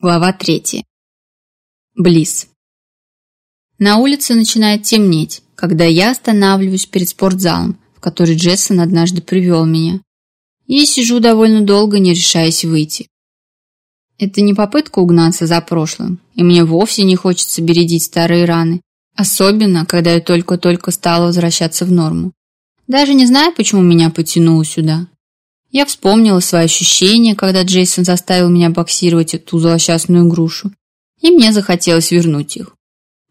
Глава третья. Близ. На улице начинает темнеть, когда я останавливаюсь перед спортзалом, в который Джессон однажды привел меня. И сижу довольно долго, не решаясь выйти. Это не попытка угнаться за прошлым, и мне вовсе не хочется бередить старые раны, особенно, когда я только-только стала возвращаться в норму. Даже не знаю, почему меня потянуло сюда. Я вспомнила свои ощущения, когда Джейсон заставил меня боксировать эту злосчастную грушу, и мне захотелось вернуть их.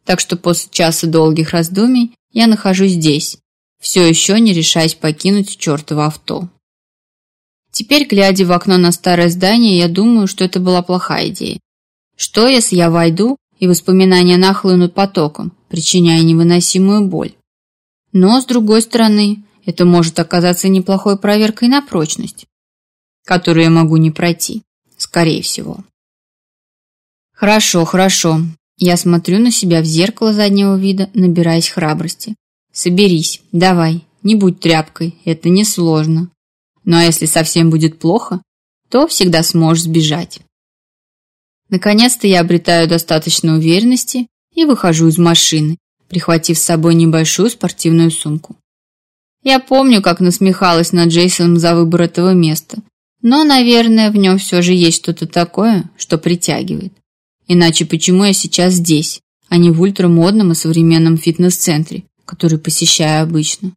Так что после часа долгих раздумий я нахожусь здесь, все еще не решаясь покинуть чертово авто. Теперь, глядя в окно на старое здание, я думаю, что это была плохая идея. Что, если я войду, и воспоминания нахлынут потоком, причиняя невыносимую боль? Но, с другой стороны, это может оказаться неплохой проверкой на прочность, которую я могу не пройти, скорее всего. Хорошо, хорошо. Я смотрю на себя в зеркало заднего вида, набираясь храбрости. Соберись, давай, не будь тряпкой, это несложно. Ну а если совсем будет плохо, то всегда сможешь сбежать. Наконец-то я обретаю достаточно уверенности и выхожу из машины, прихватив с собой небольшую спортивную сумку. Я помню, как насмехалась над Джейсоном за выбор этого места. Но, наверное, в нем все же есть что-то такое, что притягивает. Иначе почему я сейчас здесь, а не в ультрамодном и современном фитнес-центре, который посещаю обычно?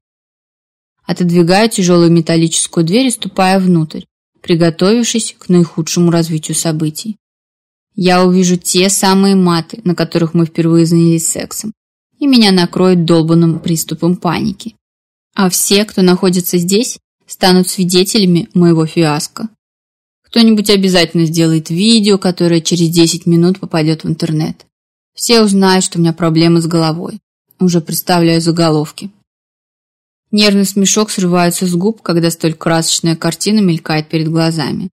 Отодвигаю тяжелую металлическую дверь и ступая внутрь, приготовившись к наихудшему развитию событий. Я увижу те самые маты, на которых мы впервые занялись сексом, и меня накроет долбанным приступом паники а все, кто находится здесь, станут свидетелями моего фиаско. Кто-нибудь обязательно сделает видео, которое через 10 минут попадет в интернет. Все узнают, что у меня проблемы с головой. Уже представляю заголовки. Нервный смешок срывается с губ, когда столь красочная картина мелькает перед глазами.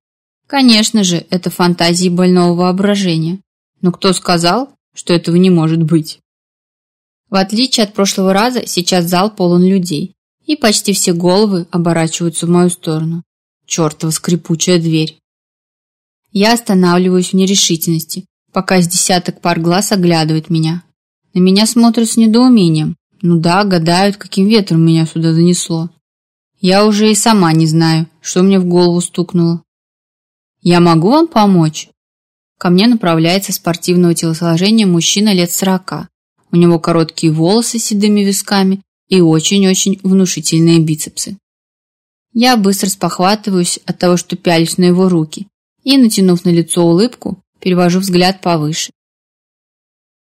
Конечно же, это фантазии больного воображения. Но кто сказал, что этого не может быть? В отличие от прошлого раза, сейчас зал полон людей и почти все головы оборачиваются в мою сторону. Чёртова скрипучая дверь. Я останавливаюсь в нерешительности, пока с десяток пар глаз оглядывает меня. На меня смотрят с недоумением. Ну да, гадают, каким ветром меня сюда занесло. Я уже и сама не знаю, что мне в голову стукнуло. Я могу вам помочь? Ко мне направляется спортивного телосложения мужчина лет сорока. У него короткие волосы с седыми висками и очень-очень внушительные бицепсы. Я быстро спохватываюсь от того, что пялюсь на его руки, и, натянув на лицо улыбку, перевожу взгляд повыше.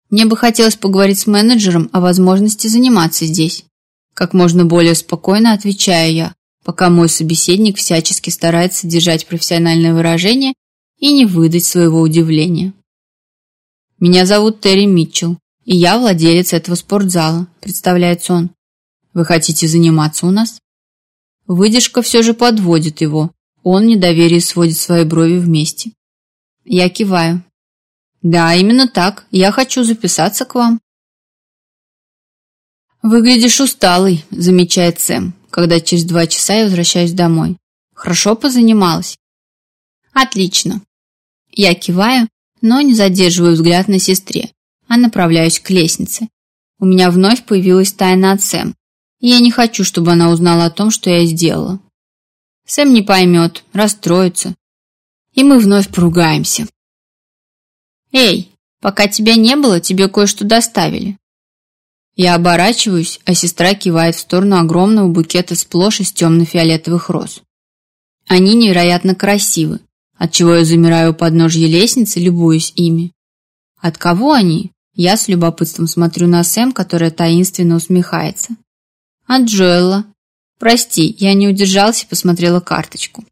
Мне бы хотелось поговорить с менеджером о возможности заниматься здесь. Как можно более спокойно отвечаю я, пока мой собеседник всячески старается держать профессиональное выражение и не выдать своего удивления. Меня зовут Терри Митчелл, и я владелец этого спортзала, представляется он. Вы хотите заниматься у нас? Выдержка все же подводит его. Он недоверие сводит свои брови вместе. Я киваю. Да, именно так. Я хочу записаться к вам. «Выглядишь усталый», – замечает Сэм, когда через два часа я возвращаюсь домой. «Хорошо позанималась?» «Отлично». Я киваю, но не задерживаю взгляд на сестре, а направляюсь к лестнице. У меня вновь появилась тайна от Сэм. Я не хочу, чтобы она узнала о том, что я сделала. Сэм не поймет, расстроится. И мы вновь поругаемся. Эй, пока тебя не было, тебе кое-что доставили. Я оборачиваюсь, а сестра кивает в сторону огромного букета сплошь из темно-фиолетовых роз. Они невероятно красивы, отчего я замираю у подножья лестницы, любуюсь ими. От кого они? Я с любопытством смотрю на Сэм, которая таинственно усмехается. Анджела. Прости, я не удержалась и посмотрела карточку.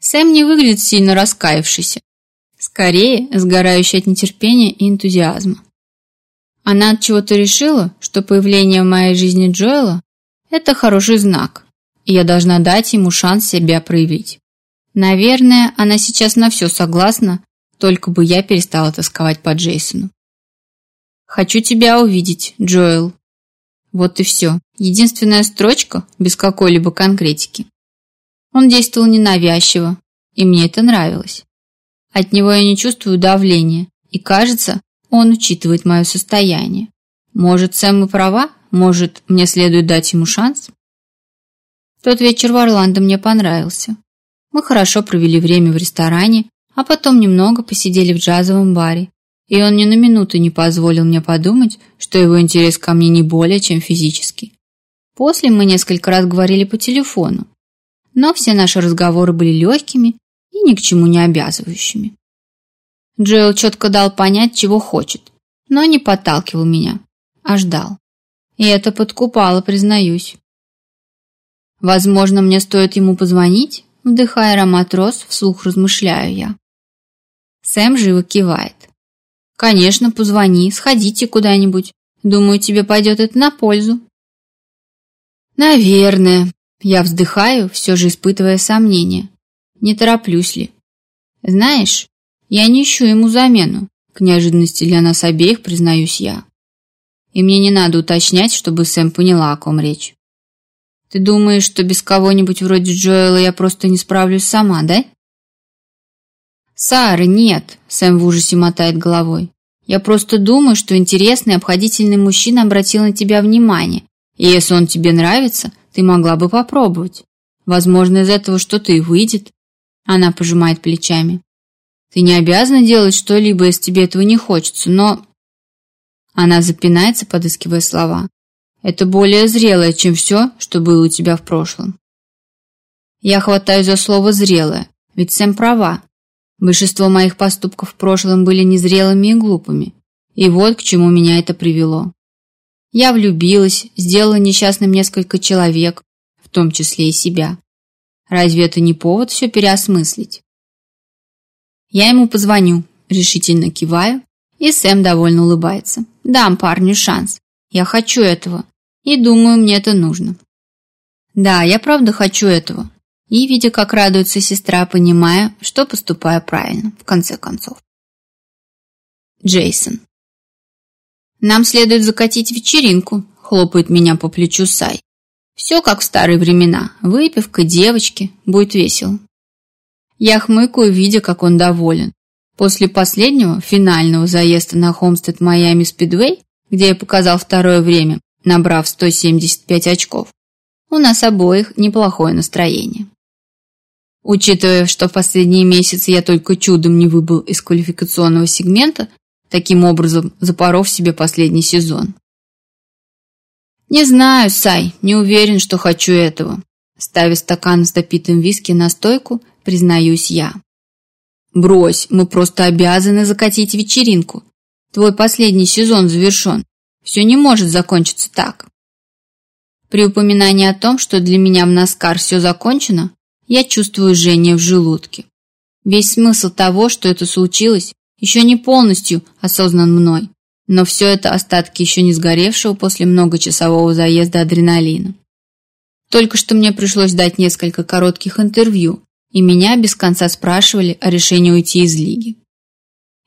Сэм не выглядит сильно раскаявшийся. Скорее, сгорающий от нетерпения и энтузиазма. Она от чего-то решила, что появление в моей жизни Джоэла – это хороший знак, и я должна дать ему шанс себя проявить. Наверное, она сейчас на все согласна, только бы я перестала тосковать по Джейсону. «Хочу тебя увидеть, Джоэл», вот и все. Единственная строчка без какой-либо конкретики. Он действовал ненавязчиво, и мне это нравилось. От него я не чувствую давления, и кажется, он учитывает мое состояние. Может, Сэм и права? Может, мне следует дать ему шанс? Тот вечер в Орландо мне понравился. Мы хорошо провели время в ресторане, а потом немного посидели в джазовом баре, и он ни на минуту не позволил мне подумать, что его интерес ко мне не более, чем физический. После мы несколько раз говорили по телефону, но все наши разговоры были легкими и ни к чему не обязывающими. Джоэл четко дал понять, чего хочет, но не подталкивал меня, а ждал. И это подкупало, признаюсь. Возможно, мне стоит ему позвонить? Вдыхая аромат роз, вслух размышляю я. Сэм живо кивает. Конечно, позвони, сходите куда-нибудь. Думаю, тебе пойдет это на пользу. Наверное. Я вздыхаю, все же испытывая сомнения. Не тороплюсь ли? Знаешь, я не ищу ему замену. К неожиданности для нас обеих признаюсь я. И мне не надо уточнять, чтобы Сэм поняла, о ком речь. Ты думаешь, что без кого-нибудь вроде Джоэла я просто не справлюсь сама, да? Сара, нет, Сэм в ужасе мотает головой. Я просто думаю, что интересный, обходительный мужчина обратил на тебя внимание. И если он тебе нравится, ты могла бы попробовать. Возможно, из этого что-то и выйдет. Она пожимает плечами. Ты не обязана делать что-либо, если тебе этого не хочется, но... Она запинается, подыскивая слова. Это более зрелое, чем все, что было у тебя в прошлом. Я хватаю за слово «зрелое», ведь Сэм права. Большинство моих поступков в прошлом были незрелыми и глупыми. И вот к чему меня это привело. Я влюбилась, сделала несчастным несколько человек, в том числе и себя. Разве это не повод все переосмыслить? Я ему позвоню, решительно киваю, и Сэм довольно улыбается. Дам парню шанс. Я хочу этого. И думаю, мне это нужно. Да, я правда хочу этого и видя, как радуется сестра, понимая, что поступая правильно, в конце концов. Джейсон. «Нам следует закатить вечеринку», — хлопает меня по плечу Сай. «Все как в старые времена. Выпивка, девочки. Будет весело». Я хмыкаю, видя, как он доволен. После последнего, финального заезда на Хомстед Майами Спидвей, где я показал второе время, набрав 175 очков, у нас обоих неплохое настроение. Учитывая, что в последние месяцы я только чудом не выбыл из квалификационного сегмента, таким образом запоров себе последний сезон. «Не знаю, Сай, не уверен, что хочу этого», ставя стакан с допитым виски на стойку, признаюсь я. «Брось, мы просто обязаны закатить вечеринку. Твой последний сезон завершен. Все не может закончиться так». При упоминании о том, что для меня в Наскар все закончено, я чувствую жжение в желудке. Весь смысл того, что это случилось, еще не полностью осознан мной. Но все это остатки еще не сгоревшего после многочасового заезда адреналина. Только что мне пришлось дать несколько коротких интервью, и меня без конца спрашивали о решении уйти из лиги.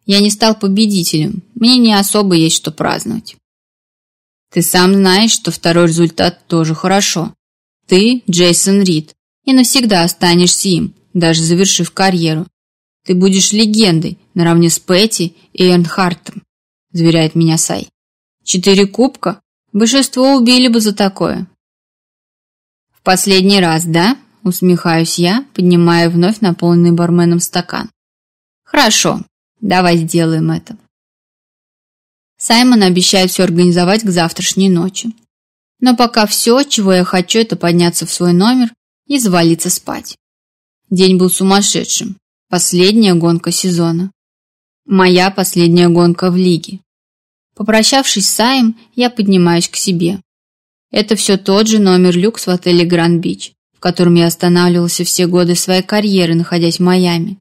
Я не стал победителем, мне не особо есть что праздновать. Ты сам знаешь, что второй результат тоже хорошо. Ты Джейсон Рид, и навсегда останешься им, даже завершив карьеру. Ты будешь легендой наравне с Петти и Эрнхартом, заверяет меня Сай. Четыре кубка? Большинство убили бы за такое. В последний раз, да? Усмехаюсь я, поднимая вновь наполненный барменом стакан. Хорошо, давай сделаем это. Саймон обещает все организовать к завтрашней ночи. Но пока все, чего я хочу, это подняться в свой номер и звалиться спать. День был сумасшедшим. Последняя гонка сезона. Моя последняя гонка в лиге. Попрощавшись с Саем, я поднимаюсь к себе. Это все тот же номер люкс в отеле Гран-Бич, в котором я останавливался все годы своей карьеры, находясь в Майами.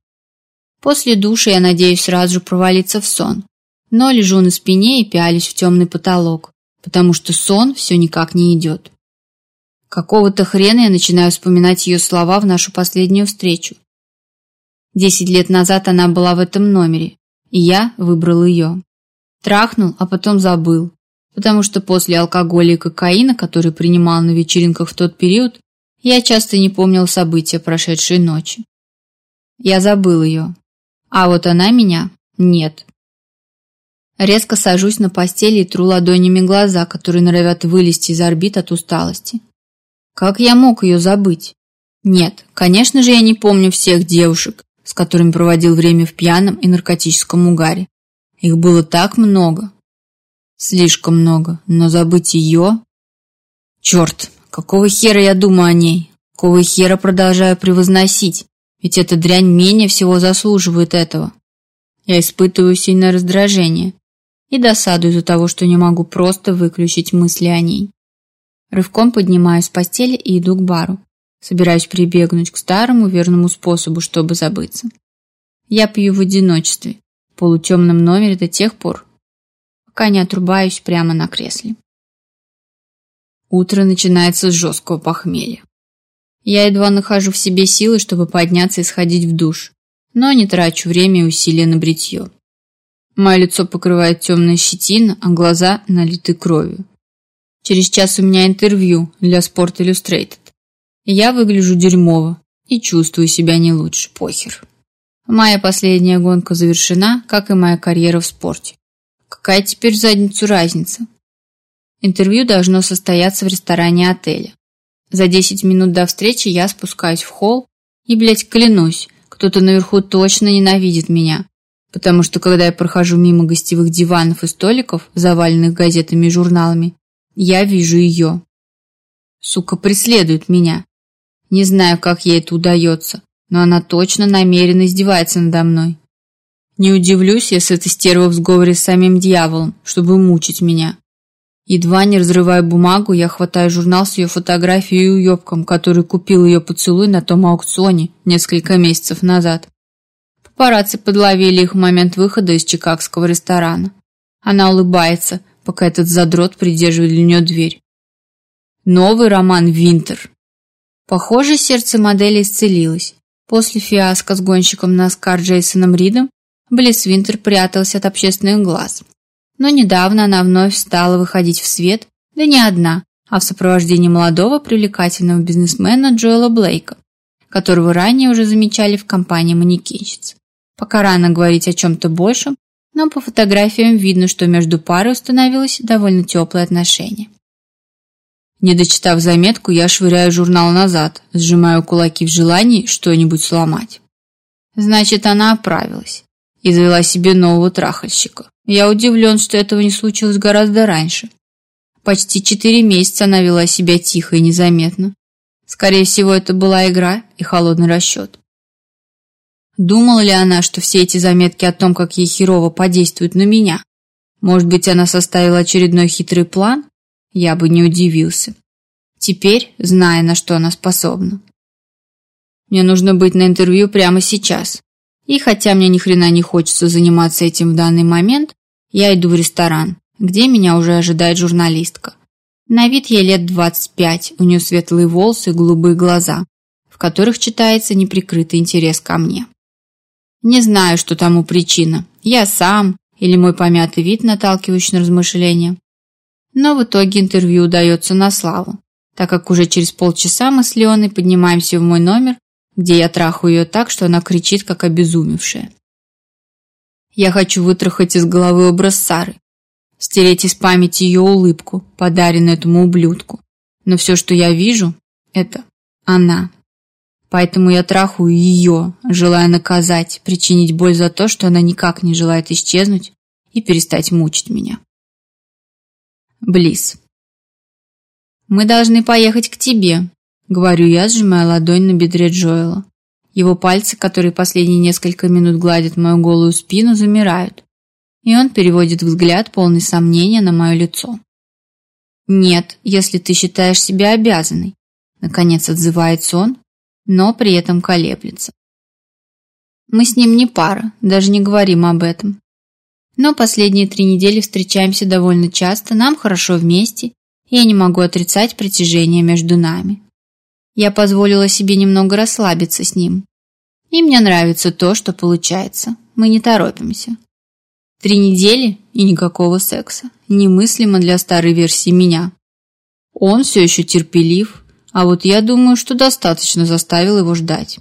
После души я надеюсь сразу же провалиться в сон, но лежу на спине и пялюсь в темный потолок, потому что сон все никак не идет. Какого-то хрена я начинаю вспоминать ее слова в нашу последнюю встречу. Десять лет назад она была в этом номере, и я выбрал ее. Трахнул, а потом забыл, потому что после алкоголя и кокаина, который принимал на вечеринках в тот период, я часто не помнил события прошедшей ночи. Я забыл ее. А вот она меня нет. Резко сажусь на постели и тру ладонями глаза, которые норовят вылезти из орбит от усталости. Как я мог ее забыть? Нет, конечно же, я не помню всех девушек, с которыми проводил время в пьяном и наркотическом угаре. Их было так много. Слишком много, но забыть ее... Черт, какого хера я думаю о ней? Какого хера продолжаю превозносить? Ведь эта дрянь менее всего заслуживает этого. Я испытываю сильное раздражение и досаду из-за того, что не могу просто выключить мысли о ней. Рывком поднимаюсь с постели и иду к бару. Собираюсь прибегнуть к старому верному способу, чтобы забыться. Я пью в одиночестве, в полутемном номере до тех пор, пока не отрубаюсь прямо на кресле. Утро начинается с жесткого похмелья. Я едва нахожу в себе силы, чтобы подняться и сходить в душ, но не трачу время и усилия на бритье. Мое лицо покрывает темная щетина, а глаза налиты кровью. Через час у меня интервью для Sport Illustrated. Я выгляжу дерьмово и чувствую себя не лучше, похер. Моя последняя гонка завершена, как и моя карьера в спорте. Какая теперь задницу разница? Интервью должно состояться в ресторане отеля. За 10 минут до встречи я спускаюсь в холл и, блядь, клянусь, кто-то наверху точно ненавидит меня, потому что когда я прохожу мимо гостевых диванов и столиков, заваленных газетами и журналами, я вижу ее. Сука преследует меня. Не знаю, как ей это удается, но она точно намеренно издевается надо мной. Не удивлюсь, если ты стерва в сговоре с самим дьяволом, чтобы мучить меня. Едва не разрывая бумагу, я хватаю журнал с ее фотографией и уебком, который купил ее поцелуй на том аукционе несколько месяцев назад. Папарацци подловили их в момент выхода из чикагского ресторана. Она улыбается – пока этот задрот придерживает для нее дверь. Новый роман «Винтер». Похоже, сердце модели исцелилось. После фиаско с гонщиком Наскар Джейсоном Ридом Близ Винтер пряталась от общественных глаз. Но недавно она вновь стала выходить в свет, да не одна, а в сопровождении молодого привлекательного бизнесмена Джоэла Блейка, которого ранее уже замечали в компании манекенщиц. Пока рано говорить о чем-то большем, но по фотографиям видно, что между парой установилось довольно теплое отношение. Не дочитав заметку, я швыряю журнал назад, сжимаю кулаки в желании что-нибудь сломать. Значит, она оправилась и завела себе нового трахальщика. Я удивлен, что этого не случилось гораздо раньше. Почти четыре месяца она вела себя тихо и незаметно. Скорее всего, это была игра и холодный расчет. Думала ли она, что все эти заметки о том, как ей херово подействуют на меня? Может быть, она составила очередной хитрый план? Я бы не удивился. Теперь, зная, на что она способна. Мне нужно быть на интервью прямо сейчас. И хотя мне ни хрена не хочется заниматься этим в данный момент, я иду в ресторан, где меня уже ожидает журналистка. На вид ей лет 25, у нее светлые волосы и голубые глаза, в которых читается неприкрытый интерес ко мне. Не знаю, что тому причина. Я сам или мой помятый вид, наталкивающий на размышления. Но в итоге интервью удается на славу, так как уже через полчаса мы с Леоной поднимаемся в мой номер, где я трахаю ее так, что она кричит, как обезумевшая. Я хочу вытрахать из головы образ Сары, стереть из памяти ее улыбку, подаренную этому ублюдку. Но все, что я вижу, это она. Поэтому я трахаю ее, желая наказать, причинить боль за то, что она никак не желает исчезнуть и перестать мучить меня. Близ. «Мы должны поехать к тебе», — говорю я, сжимая ладонь на бедре Джоэла. Его пальцы, которые последние несколько минут гладят мою голую спину, замирают, и он переводит взгляд, полный сомнения, на мое лицо. «Нет, если ты считаешь себя обязанной», — наконец отзывается он, но при этом колеблется. Мы с ним не пара, даже не говорим об этом. Но последние три недели встречаемся довольно часто, нам хорошо вместе, и я не могу отрицать притяжение между нами. Я позволила себе немного расслабиться с ним. И мне нравится то, что получается. Мы не торопимся. Три недели и никакого секса. Немыслимо для старой версии меня. Он все еще терпелив, а вот я думаю, что достаточно заставил его ждать.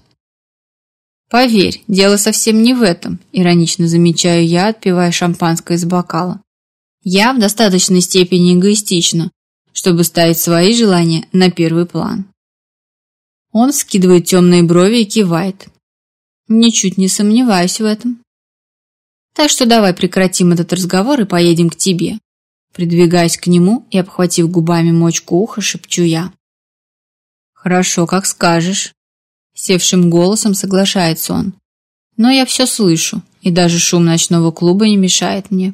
Поверь, дело совсем не в этом, иронично замечаю я, отпивая шампанское из бокала. Я в достаточной степени эгоистична, чтобы ставить свои желания на первый план. Он скидывает темные брови и кивает. Ничуть не сомневаюсь в этом. Так что давай прекратим этот разговор и поедем к тебе. Придвигаясь к нему и обхватив губами мочку уха, шепчу я. Хорошо, как скажешь. Севшим голосом соглашается он. Но я все слышу, и даже шум ночного клуба не мешает мне.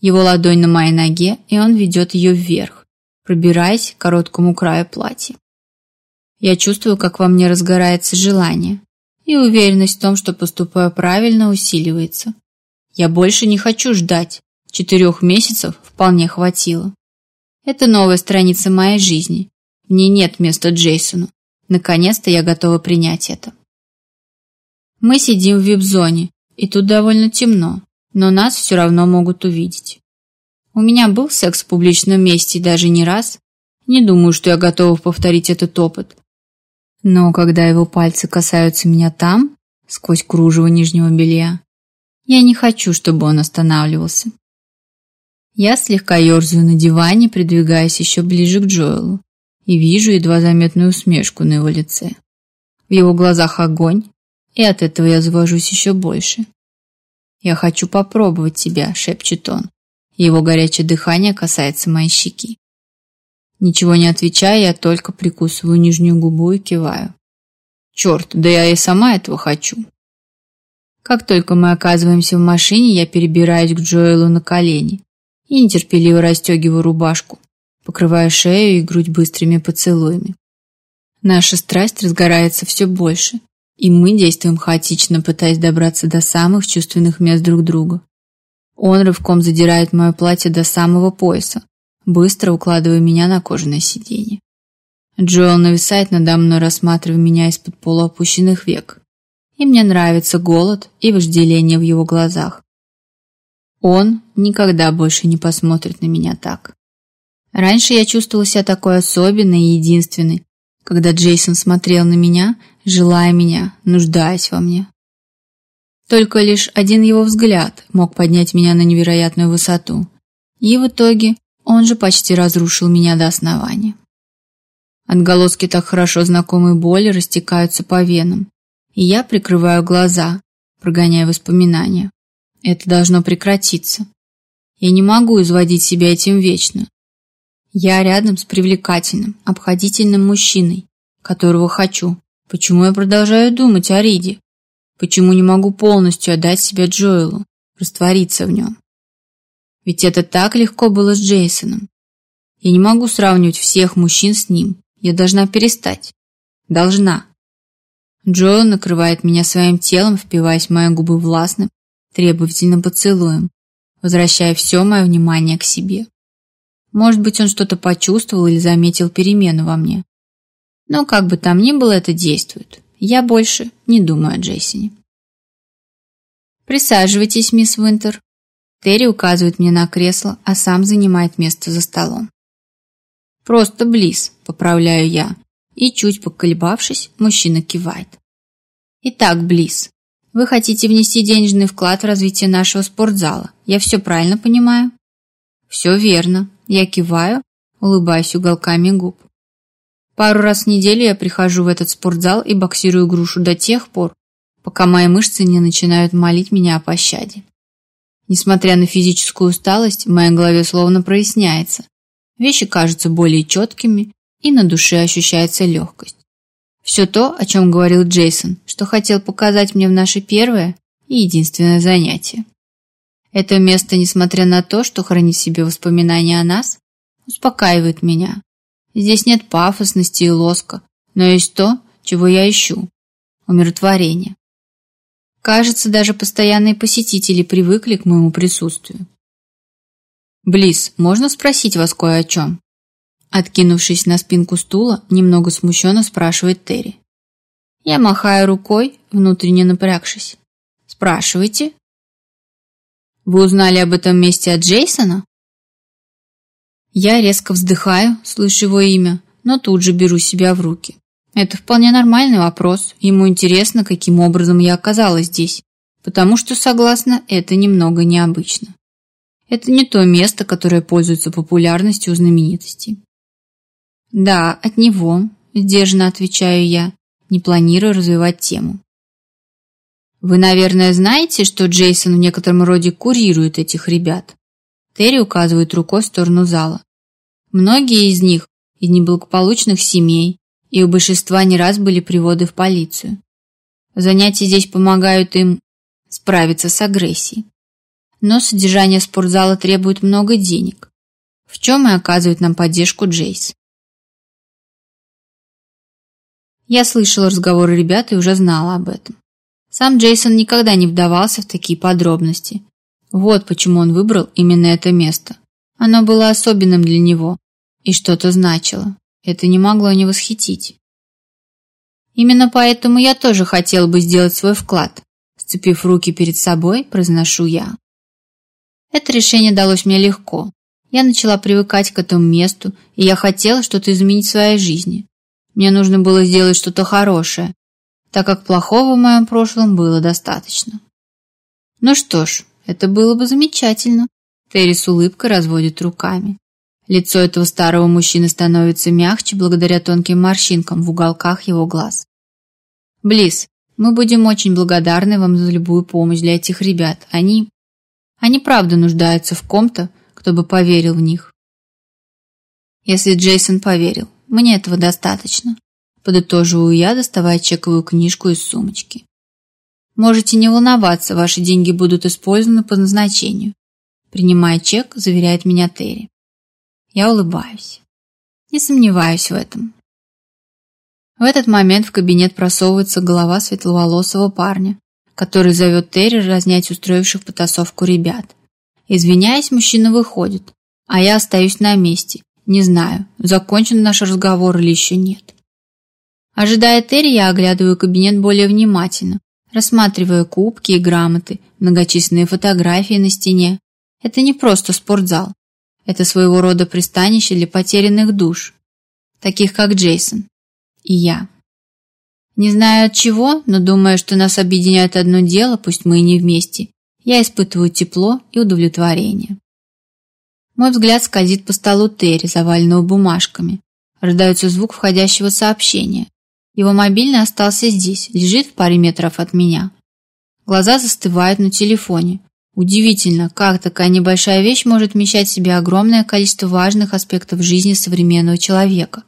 Его ладонь на моей ноге, и он ведет ее вверх, пробираясь к короткому краю платья. Я чувствую, как во мне разгорается желание, и уверенность в том, что поступаю правильно, усиливается. Я больше не хочу ждать. Четырех месяцев вполне хватило. Это новая страница моей жизни, мне нет места Джейсону. Наконец-то я готова принять это. Мы сидим в вип-зоне, и тут довольно темно, но нас все равно могут увидеть. У меня был секс в публичном месте даже не раз. Не думаю, что я готова повторить этот опыт. Но когда его пальцы касаются меня там, сквозь кружево нижнего белья, я не хочу, чтобы он останавливался. Я слегка ерзаю на диване, придвигаясь еще ближе к Джоэлу и вижу едва заметную усмешку на его лице. В его глазах огонь, и от этого я завожусь еще больше. «Я хочу попробовать тебя», — шепчет он. Его горячее дыхание касается моей щеки. Ничего не отвечая, я только прикусываю нижнюю губу и киваю. «Черт, да я и сама этого хочу». Как только мы оказываемся в машине, я перебираюсь к Джоэлу на колени и нетерпеливо расстегиваю рубашку покрывая шею и грудь быстрыми поцелуями. Наша страсть разгорается все больше, и мы действуем хаотично, пытаясь добраться до самых чувственных мест друг друга. Он рывком задирает мое платье до самого пояса, быстро укладывая меня на кожаное сиденье. Джоэл нависает надо мной, рассматривая меня из-под полуопущенных век. И мне нравится голод и вожделение в его глазах. Он никогда больше не посмотрит на меня так. Раньше я чувствовала себя такой особенной и единственной, когда Джейсон смотрел на меня, желая меня, нуждаясь во мне. Только лишь один его взгляд мог поднять меня на невероятную высоту. И в итоге он же почти разрушил меня до основания. Отголоски так хорошо знакомой боли растекаются по венам, и я прикрываю глаза, прогоняя воспоминания. Это должно прекратиться. Я не могу изводить себя этим вечно. Я рядом с привлекательным, обходительным мужчиной, которого хочу. Почему я продолжаю думать о Риде? Почему не могу полностью отдать себя Джоэлу, раствориться в нем? Ведь это так легко было с Джейсоном. Я не могу сравнивать всех мужчин с ним. Я должна перестать. Должна. Джоэл накрывает меня своим телом, впиваясь в мои губы властным, требовательным поцелуем, возвращая все мое внимание к себе. Может быть, он что-то почувствовал или заметил перемену во мне. Но как бы там ни было, это действует. Я больше не думаю о Джейсине. «Присаживайтесь, мисс Винтер. Терри указывает мне на кресло, а сам занимает место за столом. «Просто близ», — поправляю я. И чуть поколебавшись, мужчина кивает. «Итак, близ, вы хотите внести денежный вклад в развитие нашего спортзала. Я все правильно понимаю?» «Все верно», я киваю, улыбаюсь уголками губ. Пару раз в неделю я прихожу в этот спортзал и боксирую грушу до тех пор, пока мои мышцы не начинают молить меня о пощаде. Несмотря на физическую усталость, в моей голове словно проясняется. Вещи кажутся более четкими, и на душе ощущается легкость. Все то, о чем говорил Джейсон, что хотел показать мне в наше первое и единственное занятие. Это место, несмотря на то, что хранит в себе воспоминания о нас, успокаивает меня. Здесь нет пафосности и лоска, но есть то, чего я ищу – умиротворение. Кажется, даже постоянные посетители привыкли к моему присутствию. «Близ, можно спросить вас кое о чем?» Откинувшись на спинку стула, немного смущенно спрашивает Терри. Я махаю рукой, внутренне напрягшись. «Спрашивайте, вы узнали об этом месте от Джейсона? Я резко вздыхаю, слышу его имя, но тут же беру себя в руки. Это вполне нормальный вопрос. Ему интересно, каким образом я оказалась здесь, потому что, согласно, это немного необычно. Это не то место, которое пользуется популярностью у знаменитостей. Да, от него, сдержанно отвечаю я, не планирую развивать тему. Вы, наверное, знаете, что Джейсон в некотором роде курирует этих ребят. Терри указывает рукой в сторону зала. Многие из них из неблагополучных семей, и у большинства не раз были приводы в полицию. Занятия здесь помогают им справиться с агрессией. Но содержание спортзала требует много денег, в чем и оказывает нам поддержку Джейс. Я слышала разговоры ребят и уже знала об этом. Сам Джейсон никогда не вдавался в такие подробности. Вот почему он выбрал именно это место. Оно было особенным для него и что-то значило. Это не могло не восхитить. Именно поэтому я тоже хотел бы сделать свой вклад. Сцепив руки перед собой, произношу я. Это решение далось мне легко. Я начала привыкать к этому месту, и я хотела что-то изменить в своей жизни. Мне нужно было сделать что-то хорошее, так как плохого в моем прошлом было достаточно. Ну что ж, это было бы замечательно. Терри с улыбкой разводит руками. Лицо этого старого мужчины становится мягче благодаря тонким морщинкам в уголках его глаз. Близ, мы будем очень благодарны вам за любую помощь для этих ребят. Они... Они правда нуждаются в ком-то, кто бы поверил в них. Если Джейсон поверил, мне этого достаточно. Подытоживаю я, доставая чековую книжку из сумочки. Можете не волноваться, ваши деньги будут использованы по назначению. Принимая чек, заверяет меня Терри. Я улыбаюсь. Не сомневаюсь в этом. В этот момент в кабинет просовывается голова светловолосого парня, который зовет Терри разнять устроивших потасовку ребят. Извиняясь, мужчина выходит, а я остаюсь на месте. Не знаю, закончен наш разговор или еще нет. Ожидая Терри, я оглядываю кабинет более внимательно, рассматривая кубки и грамоты, многочисленные фотографии на стене. Это не просто спортзал. Это своего рода пристанище для потерянных душ, таких как Джейсон и я. Не знаю от чего, но думаю, что нас объединяет одно дело, пусть мы и не вместе. Я испытываю тепло и удовлетворение. Мой взгляд скользит по столу Терри, заваленного бумажками. Раздается звук входящего сообщения. Его мобильный остался здесь, лежит в паре метров от меня. Глаза застывают на телефоне. Удивительно, как такая небольшая вещь может вмещать в себе огромное количество важных аспектов жизни современного человека.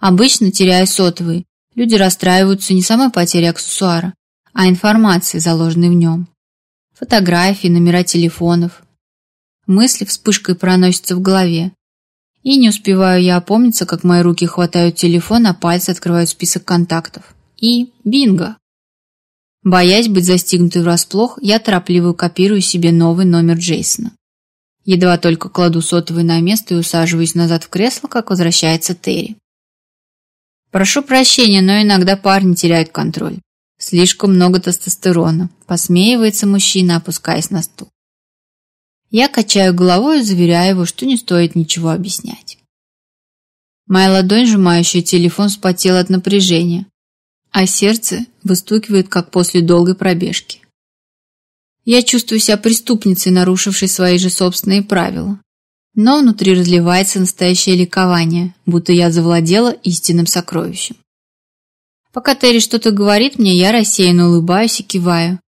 Обычно, теряя сотовый, люди расстраиваются не самой потерей аксессуара, а информации, заложенной в нем. Фотографии, номера телефонов. Мысли вспышкой проносятся в голове. И не успеваю я опомниться, как мои руки хватают телефон, а пальцы открывают список контактов. И бинго! Боясь быть застигнутой врасплох, я торопливо копирую себе новый номер Джейсона. Едва только кладу сотовый на место и усаживаюсь назад в кресло, как возвращается Терри. Прошу прощения, но иногда парни теряют контроль. Слишком много тестостерона. Посмеивается мужчина, опускаясь на стул. Я качаю головой и заверяю его, что не стоит ничего объяснять. Моя ладонь, сжимающая телефон, вспотела от напряжения, а сердце выстукивает, как после долгой пробежки. Я чувствую себя преступницей, нарушившей свои же собственные правила. Но внутри разливается настоящее ликование, будто я завладела истинным сокровищем. Пока Терри что-то говорит мне, я рассеянно улыбаюсь и киваю,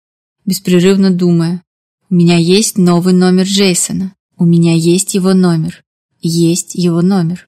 беспрерывно думая, у меня есть новый номер Джейсона. У меня есть его номер. Есть его номер.